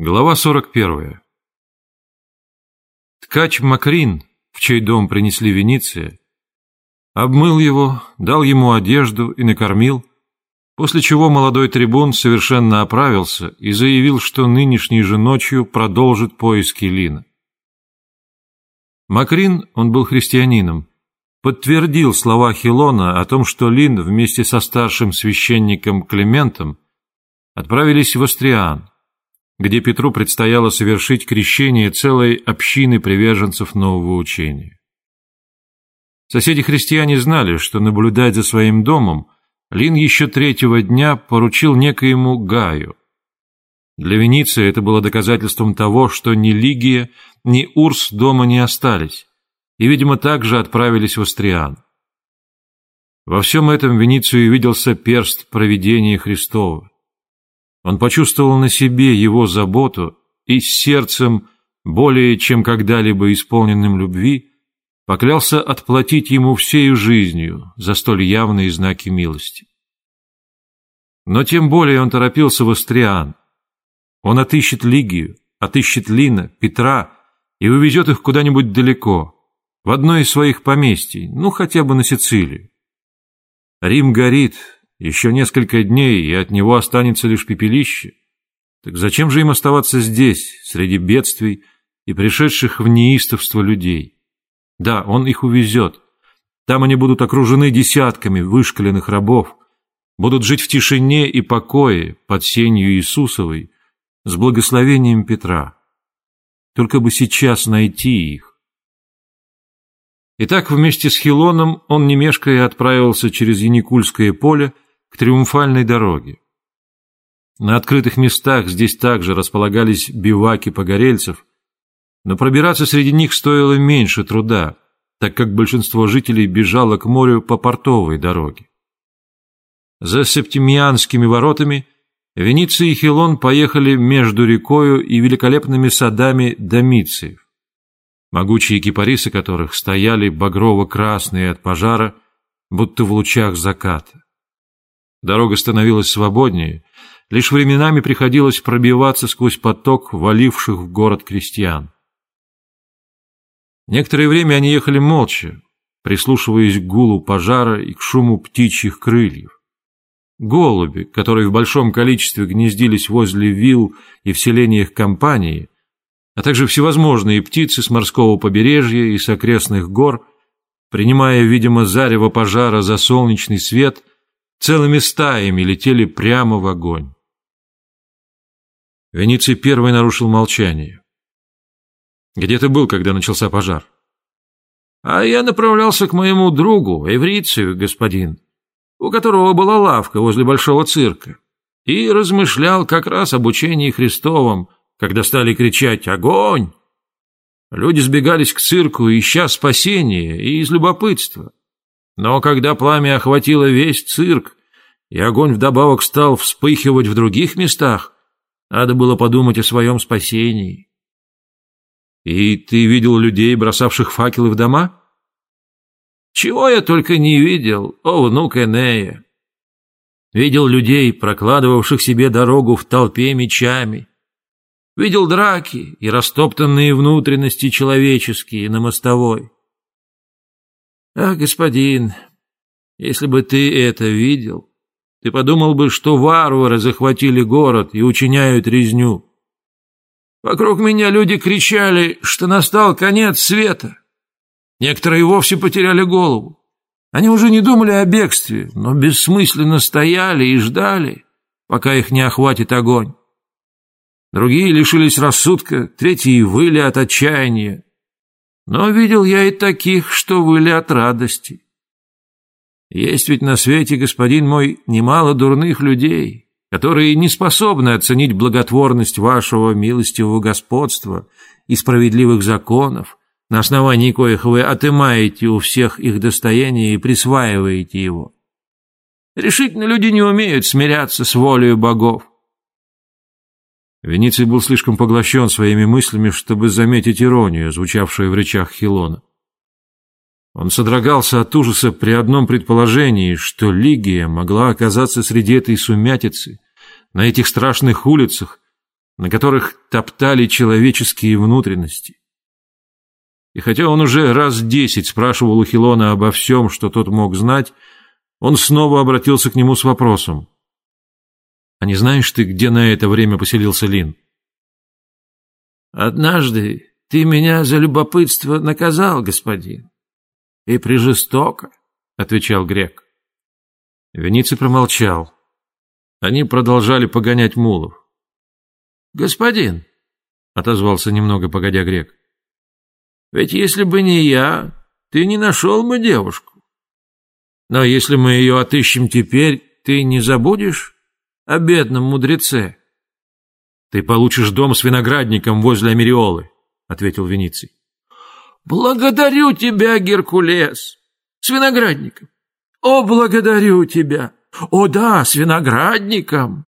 Глава 41. Ткач Макрин, в чей дом принесли Венеция, обмыл его, дал ему одежду и накормил, после чего молодой трибун совершенно оправился и заявил, что нынешней же ночью продолжит поиски Лина. Макрин, он был христианином, подтвердил слова Хилона о том, что Лин вместе со старшим священником Климентом отправились в Астриан, где Петру предстояло совершить крещение целой общины приверженцев нового учения. Соседи-христиане знали, что наблюдать за своим домом Лин еще третьего дня поручил некоему Гаю. Для Вениции это было доказательством того, что ни Лигия, ни Урс дома не остались, и, видимо, также отправились в Астриан. Во всем этом Веницию виделся перст провидения Христова. Он почувствовал на себе его заботу и с сердцем, более чем когда-либо исполненным любви, поклялся отплатить ему всею жизнью за столь явные знаки милости. Но тем более он торопился в Астриан. Он отыщет Лигию, отыщет Лина, Петра и увезет их куда-нибудь далеко, в одно из своих поместий, ну хотя бы на Сицилию. Рим горит, еще несколько дней, и от него останется лишь пепелище. Так зачем же им оставаться здесь, среди бедствий и пришедших в неистовство людей? Да, он их увезет. Там они будут окружены десятками вышкаленных рабов, будут жить в тишине и покое под сенью Иисусовой с благословением Петра. Только бы сейчас найти их. Итак, вместе с Хилоном он, не мешкая, отправился через Яникульское поле к Триумфальной дороге. На открытых местах здесь также располагались биваки погорельцев, но пробираться среди них стоило меньше труда, так как большинство жителей бежало к морю по портовой дороге. За Септимианскими воротами Венеция и Хилон поехали между рекою и великолепными садами Домициев, могучие кипарисы которых стояли багрово-красные от пожара, будто в лучах заката. Дорога становилась свободнее, лишь временами приходилось пробиваться сквозь поток валивших в город крестьян. Некоторое время они ехали молча, прислушиваясь к гулу пожара и к шуму птичьих крыльев. Голуби, которые в большом количестве гнездились возле вилл и в селениях компании, а также всевозможные птицы с морского побережья и с окрестных гор, принимая, видимо, зарево пожара за солнечный свет, целыми стаями летели прямо в огонь. Вениций первый нарушил молчание. «Где ты был, когда начался пожар?» «А я направлялся к моему другу, Эврицию, господин, у которого была лавка возле большого цирка, и размышлял как раз об учении Христовом, когда стали кричать «Огонь!». Люди сбегались к цирку, ища спасения и из любопытства. Но когда пламя охватило весь цирк, и огонь вдобавок стал вспыхивать в других местах, надо было подумать о своем спасении. И ты видел людей, бросавших факелы в дома? Чего я только не видел, о, внук Энея. Видел людей, прокладывавших себе дорогу в толпе мечами. Видел драки и растоптанные внутренности человеческие на мостовой. Ах, господин, если бы ты это видел, ты подумал бы, что варвары захватили город и учиняют резню. Вокруг меня люди кричали, что настал конец света. Некоторые вовсе потеряли голову. Они уже не думали о бегстве, но бессмысленно стояли и ждали, пока их не охватит огонь. Другие лишились рассудка, третьи выли от отчаяния, но видел я и таких, что выли от радости. Есть ведь на свете, господин мой, немало дурных людей, которые не способны оценить благотворность вашего милостивого господства и справедливых законов, на основании коих вы отымаете у всех их достояние и присваиваете его. Решительно люди не умеют смиряться с волей богов. Вениций был слишком поглощен своими мыслями, чтобы заметить иронию, звучавшую в речах Хилона. Он содрогался от ужаса при одном предположении, что Лигия могла оказаться среди этой сумятицы, на этих страшных улицах, на которых топтали человеческие внутренности. И хотя он уже раз десять спрашивал у Хилона обо всем, что тот мог знать, он снова обратился к нему с вопросом. «А не знаешь ты, где на это время поселился Лин?» «Однажды ты меня за любопытство наказал, господин. И прижестоко», — отвечал грек. Вениций промолчал. Они продолжали погонять мулов. «Господин», — отозвался немного погодя грек, — «ведь если бы не я, ты не нашел бы девушку. Но если мы ее отыщем теперь, ты не забудешь о бедном мудреце?» «Ты получишь дом с виноградником возле Америолы», — ответил Вениций. «Благодарю тебя, Геркулес! С виноградником! О, благодарю тебя! О да, с виноградником!»